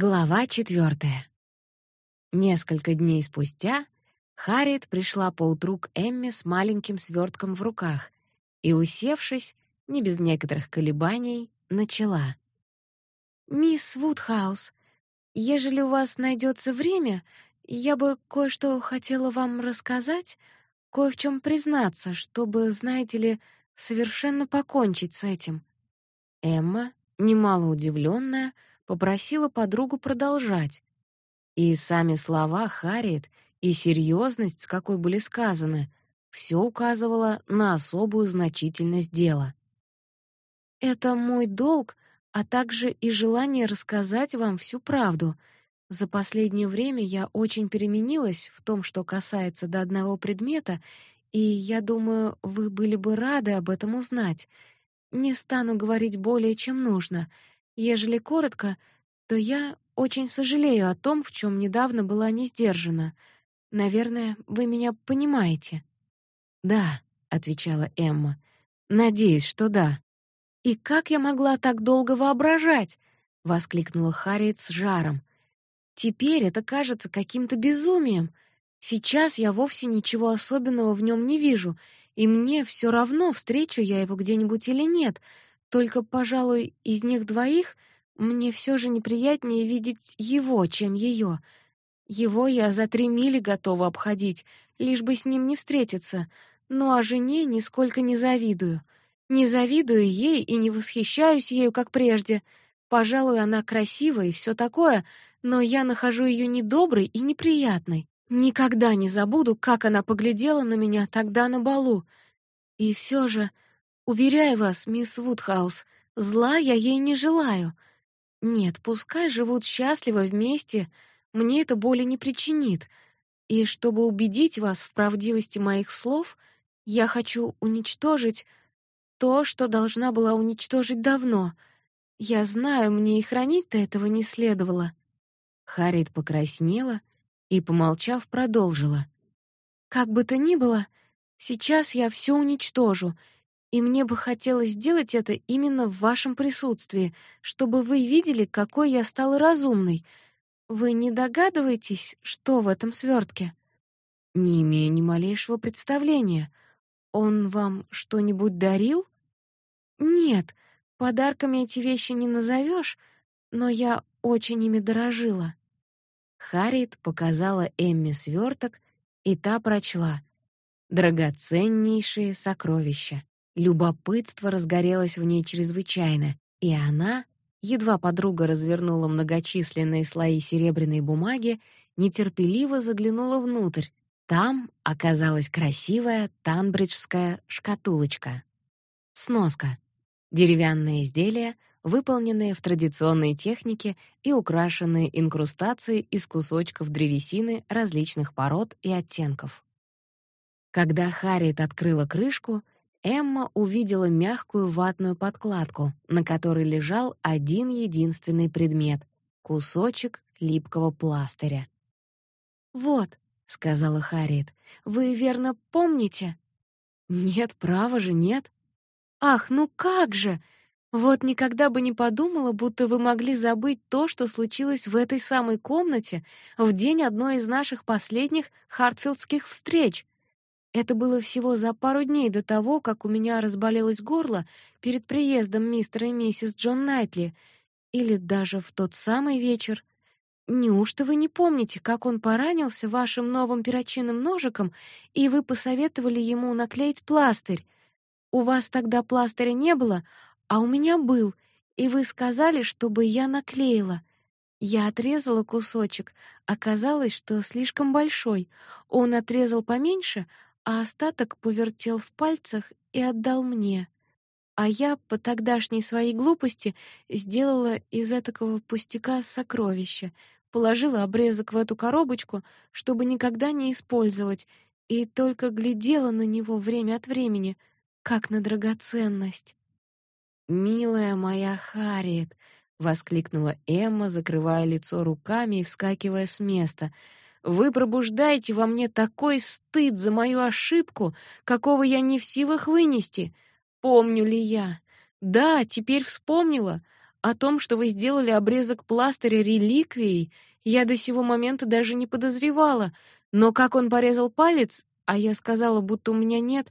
Глава четвертая. Несколько дней спустя Харриет пришла поутру к Эмме с маленьким свертком в руках и, усевшись, не без некоторых колебаний, начала. «Мисс Вудхаус, ежели у вас найдется время, я бы кое-что хотела вам рассказать, кое в чем признаться, чтобы, знаете ли, совершенно покончить с этим». Эмма, немало удивленная, попросила подругу продолжать. И сами слова Харриет и серьезность, с какой были сказаны, все указывало на особую значительность дела. Это мой долг, а также и желание рассказать вам всю правду. За последнее время я очень переменилась в том, что касается до одного предмета, и я думаю, вы были бы рады об этом узнать. Не стану говорить более, чем нужно. Ежели коротко, то я очень сожалею о том, в чем недавно была не сдержана. Наверное, вы меня понимаете. Да, отвечала Эмма. Надеюсь, что да. И как я могла так долго воображать? воскликнула Харриет с жаром. Теперь это кажется каким-то безумием. Сейчас я вовсе ничего особенного в нем не вижу, и мне все равно, встречу я его где-нибудь или нет. Только, пожалуй, из них двоих мне все же неприятнее видеть его, чем ее. Его я за три мили готова обходить, лишь бы с ним не встретиться. Ну а жене нисколько не завидую. Не завидую ей и не восхищаюсь ею, как прежде. Пожалуй, она красивая и все такое, но я нахожу ее недоброй и неприятной. Никогда не забуду, как она поглядела на меня тогда на балу. И все же Уверяю вас, мисс Вудхаус, зла я ей не желаю. Нет, пускай живут счастливо вместе, мне это боли не причинит. И чтобы убедить вас в правдивости моих слов, я хочу уничтожить то, что должна была уничтожить давно. Я знаю, мне и хранить-то этого не следовало. Харит покраснела и, помолчав, продолжила: Как бы то ни было, сейчас я все уничтожу и мне бы хотелось сделать это именно в вашем присутствии, чтобы вы видели, какой я стала разумной. Вы не догадываетесь, что в этом свертке? Не имею ни малейшего представления. Он вам что-нибудь дарил? Нет, подарками эти вещи не назовешь, но я очень ими дорожила. Харит показала Эмме сверток, и та прочла: драгоценнейшие сокровища. Любопытство разгорелось в ней чрезвычайно, и она, едва подруга развернула многочисленные слои серебряной бумаги, нетерпеливо заглянула внутрь. Там оказалась красивая танбриджская шкатулочка. Сноска. Деревянное изделие, выполненное в традиционной технике и украшенное инкрустацией из кусочков древесины различных пород и оттенков. Когда Харриет открыла крышку, Эмма увидела мягкую ватную подкладку, на которой лежал один единственный предмет — кусочек липкого пластыря. «Вот», — сказала Харриет, — «вы верно помните?» «Нет, право же, нет». «Ах, ну как же! Вот никогда бы не подумала, будто вы могли забыть то, что случилось в этой самой комнате в день одной из наших последних хартфилдских встреч», это было всего за пару дней до того, как у меня разболелось горло перед приездом мистера и миссис Джон Найтли, или даже в тот самый вечер. Неужто вы не помните, как он поранился вашим новым перочинным ножиком, и вы посоветовали ему наклеить пластырь? У вас тогда пластыря не было, а у меня был, и вы сказали, чтобы я наклеила. Я отрезала кусочек, оказалось, что слишком большой. Он отрезал поменьше, а остаток повертел в пальцах и отдал мне. А я по тогдашней своей глупости сделала из этого пустяка сокровище, положила обрезок в эту коробочку, чтобы никогда не использовать, и только глядела на него время от времени, как на драгоценность. «Милая моя Харриет!» — воскликнула Эмма, закрывая лицо руками и вскакивая с места — вы пробуждаете во мне такой стыд за мою ошибку, какого я не в силах вынести. Помню ли я? Да, теперь вспомнила. О том, что вы сделали обрезок пластыря реликвией, я до сего момента даже не подозревала. Но как он порезал палец, а я сказала, будто у меня нет.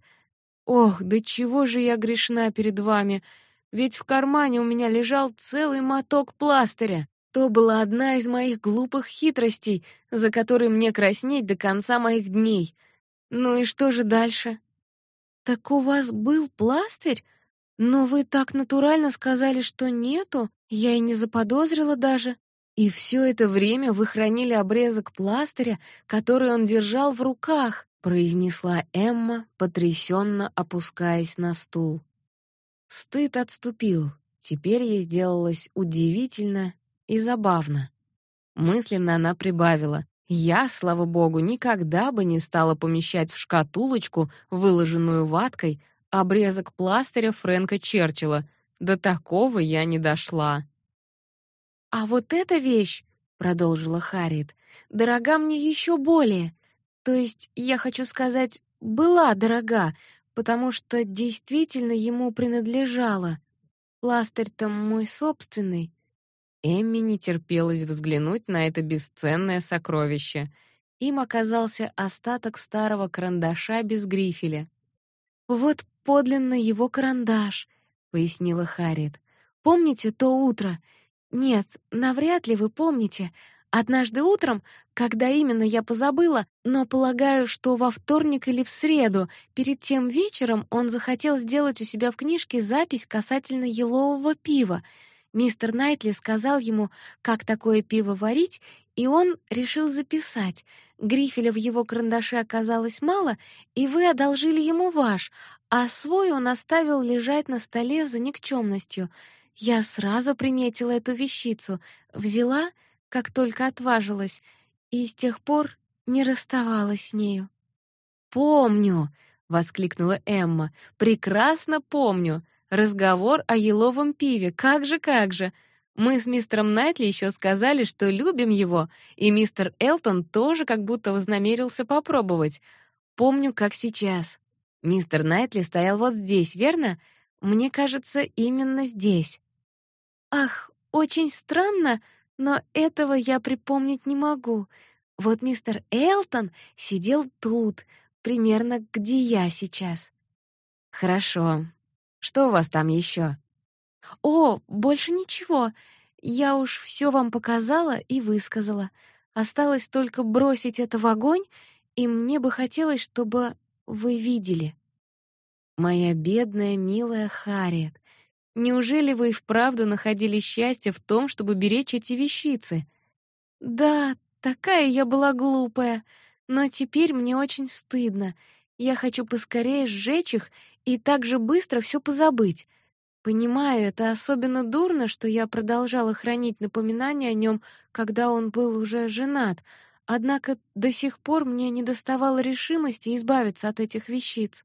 Ох, да чего же я грешна перед вами? Ведь в кармане у меня лежал целый моток пластыря. То была одна из моих глупых хитростей, за которые мне краснеть до конца моих дней. Ну и что же дальше? Так у вас был пластырь? Но вы так натурально сказали, что нету. Я и не заподозрила даже. И все это время вы хранили обрезок пластыря, который он держал в руках, произнесла Эмма, потрясенно опускаясь на стул. Стыд отступил. Теперь ей сделалось удивительно и забавно. Мысленно она прибавила: я, слава богу, никогда бы не стала помещать в шкатулочку, выложенную ваткой, обрезок пластыря Фрэнка Черчилля. До такого я не дошла. А вот эта вещь, продолжила Харриет, дорога мне еще более. То есть, я хочу сказать, была дорога, потому что действительно ему принадлежала. Пластырь-то мой собственный. Эмми не терпелось взглянуть на это бесценное сокровище. Им оказался остаток старого карандаша без грифеля. Вот подлинно его карандаш, пояснила Харриет. Помните то утро? Нет, навряд ли вы помните. Однажды утром, когда именно я позабыла, но полагаю, что во вторник или в среду, перед тем вечером он захотел сделать у себя в книжке запись касательно елового пива. Мистер Найтли сказал ему, как такое пиво варить, и он решил записать. Грифеля в его карандаше оказалось мало, и вы одолжили ему ваш, а свой он оставил лежать на столе за никчемностью. Я сразу приметила эту вещицу, взяла, как только отважилась, и с тех пор не расставалась с нею. «Помню!» — воскликнула Эмма. «Прекрасно помню! Разговор о еловом пиве, как же, как же! Мы с мистером Найтли еще сказали, что любим его, и мистер Элтон тоже как будто вознамерился попробовать. Помню, как сейчас. Мистер Найтли стоял вот здесь, верно? Мне кажется, именно здесь. Ах, очень странно, но этого я припомнить не могу. Вот мистер Элтон сидел тут, примерно где я сейчас. Хорошо. Что у вас там еще? О, больше ничего. Я уж все вам показала и высказала. Осталось только бросить это в огонь, и мне бы хотелось, чтобы вы видели. Моя бедная, милая Харриет, неужели вы и вправду находили счастье в том, чтобы беречь эти вещицы? Да, такая я была глупая, но теперь мне очень стыдно. Я хочу поскорее сжечь их и так же быстро все позабыть. Понимаю, это особенно дурно, что я продолжала хранить напоминания о нем, когда он был уже женат. Однако до сих пор мне не доставало решимости избавиться от этих вещиц.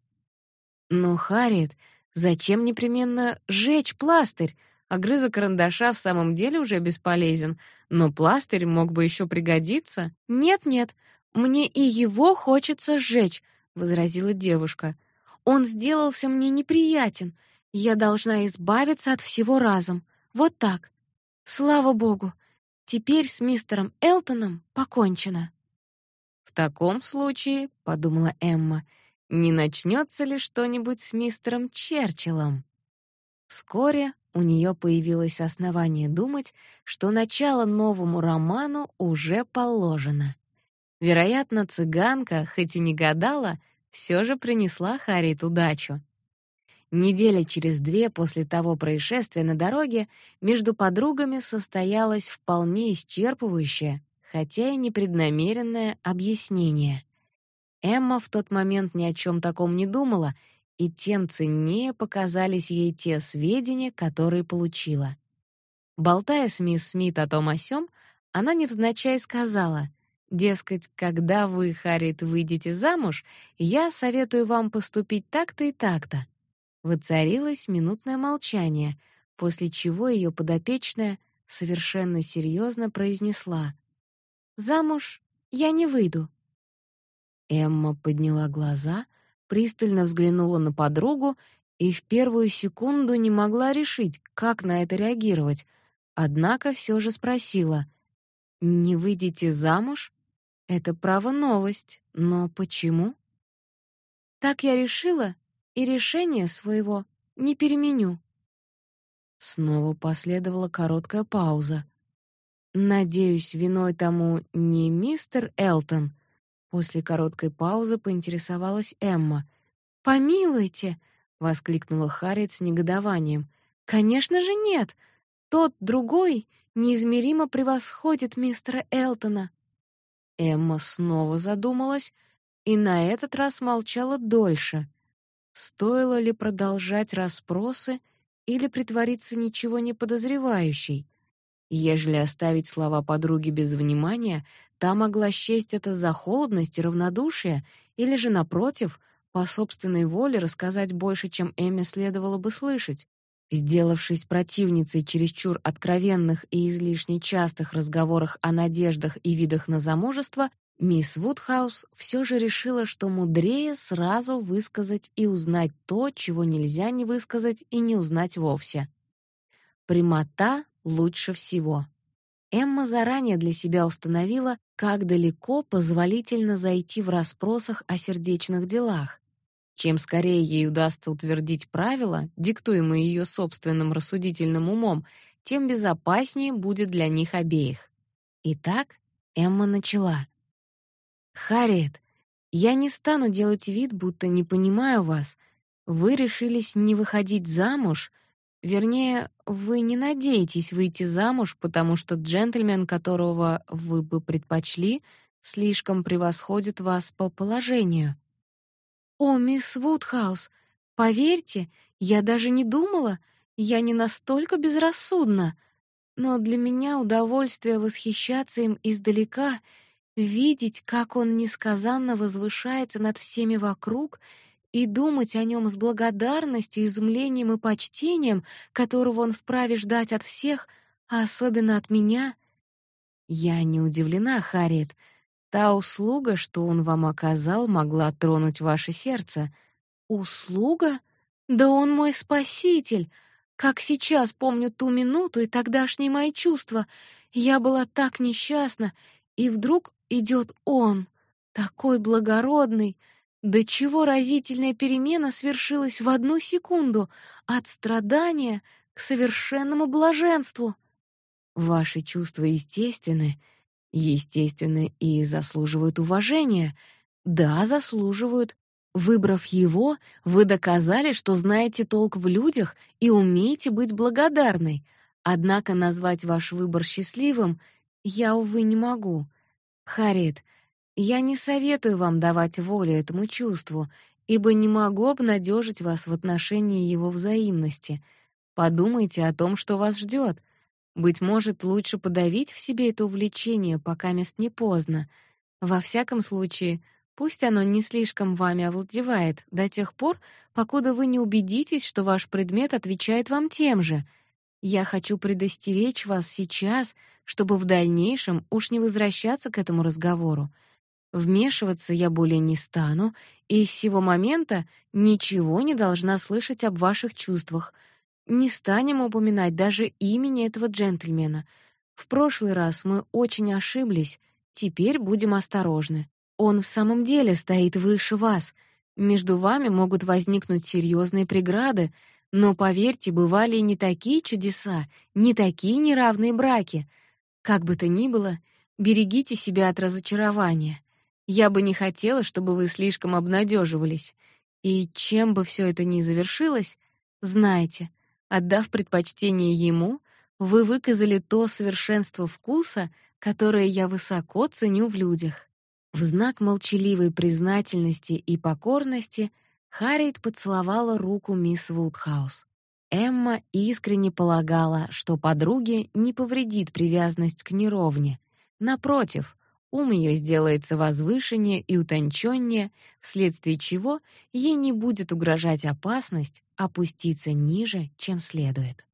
Но, Харриет, зачем непременно сжечь пластырь? Огрызок карандаша в самом деле уже бесполезен, но пластырь мог бы еще пригодиться. Нет-нет, мне и его хочется сжечь, возразила девушка. Он сделался мне неприятен. Я должна избавиться от всего разом. Вот так. Слава богу. Теперь с мистером Элтоном покончено. В таком случае, подумала Эмма, не начнется ли что-нибудь с мистером Черчиллом? Вскоре у нее появилось основание думать, что начало новому роману уже положено. Вероятно, цыганка, хоть и не гадала, все же принесла Харриет удачу. Неделя через две после того происшествия на дороге между подругами состоялось вполне исчерпывающее, хотя и непреднамеренное объяснение. Эмма в тот момент ни о чем таком не думала, и тем ценнее показались ей те сведения, которые получила. Болтая с мисс Смит о том о сём, она невзначай сказала, дескать, когда вы, Харриет, выйдете замуж, я советую вам поступить так-то и так-то. Воцарилось минутное молчание, после чего ее подопечная совершенно серьезно произнесла: "Замуж я не выйду. Эмма подняла глаза, пристально взглянула на подругу и в первую секунду не могла решить, как на это реагировать. однако все же спросила: "Не выйдете замуж? Это право новость, но почему?" "Так я решила, и решение своего не переменю". Снова последовала короткая пауза. Надеюсь, виной тому не мистер Элтон. После короткой паузы поинтересовалась Эмма. Помилуйте, воскликнула Харриет с негодованием. Конечно же нет. Тот другой неизмеримо превосходит мистера Элтона. Эмма снова задумалась и на этот раз молчала дольше. Стоило ли продолжать расспросы или притвориться ничего не подозревающей? Ежели оставить слова подруги без внимания, та могла счесть это за холодность и равнодушие, или же напротив, по собственной воле рассказать больше, чем Эмме следовало бы слышать. Сделавшись противницей чересчур откровенных и излишне частых разговорах о надеждах и видах на замужество, мисс Вудхаус все же решила, что мудрее сразу высказать и узнать то, чего нельзя не высказать и не узнать вовсе. Прямота лучше всего. Эмма заранее для себя установила, как далеко позволительно зайти в расспросах о сердечных делах. Чем скорее ей удастся утвердить правила, диктуемые ее собственным рассудительным умом, тем безопаснее будет для них обеих. Итак, Эмма начала. «Харриет, я не стану делать вид, будто не понимаю вас. Вы решились не выходить замуж, Вернее, вы не надеетесь выйти замуж, потому что джентльмен, которого вы бы предпочли, слишком превосходит вас по положению. О, мисс Вудхаус, поверьте, я даже не думала, я не настолько безрассудна. Но для меня удовольствие восхищаться им издалека, видеть, как он несказанно возвышается над всеми вокруг — и думать о нем с благодарностью, изумлением и почтением, которого он вправе ждать от всех, а особенно от меня. Я не удивлена, Харриет. Та услуга, что он вам оказал, могла тронуть ваше сердце. Услуга? Да он мой спаситель. Как сейчас помню ту минуту и тогдашние мои чувства. Я была так несчастна, и вдруг идет он, такой благородный, до чего разительная перемена свершилась в одну секунду от страдания к совершенному блаженству. Ваши чувства естественны, естественны и заслуживают уважения. Да, заслуживают. Выбрав его, вы доказали, что знаете толк в людях и умеете быть благодарной. Однако назвать ваш выбор счастливым я увы не могу. Харит, я не советую вам давать волю этому чувству, ибо не могу обнадежить вас в отношении его взаимности. Подумайте о том, что вас ждет. Быть может, лучше подавить в себе это увлечение, пока мест не поздно. Во всяком случае, пусть оно не слишком вами овладевает до тех пор, покуда вы не убедитесь, что ваш предмет отвечает вам тем же. Я хочу предостеречь вас сейчас, чтобы в дальнейшем уж не возвращаться к этому разговору. Вмешиваться я более не стану, и с сего момента ничего не должна слышать об ваших чувствах. Не станем упоминать даже имени этого джентльмена. В прошлый раз мы очень ошиблись, теперь будем осторожны. Он в самом деле стоит выше вас. Между вами могут возникнуть серьезные преграды, но поверьте, бывали и не такие чудеса, не такие неравные браки. Как бы то ни было, берегите себя от разочарования. Я бы не хотела, чтобы вы слишком обнадеживались. И чем бы все это ни завершилось, знайте, отдав предпочтение ему, вы выказали то совершенство вкуса, которое я высоко ценю в людях. В знак молчаливой признательности и покорности Харриет поцеловала руку мисс Вудхаус. Эмма искренне полагала, что подруге не повредит привязанность к неровне. Напротив, ум ее сделается возвышеннее и утонченнее, вследствие чего ей не будет угрожать опасность опуститься ниже, чем следует.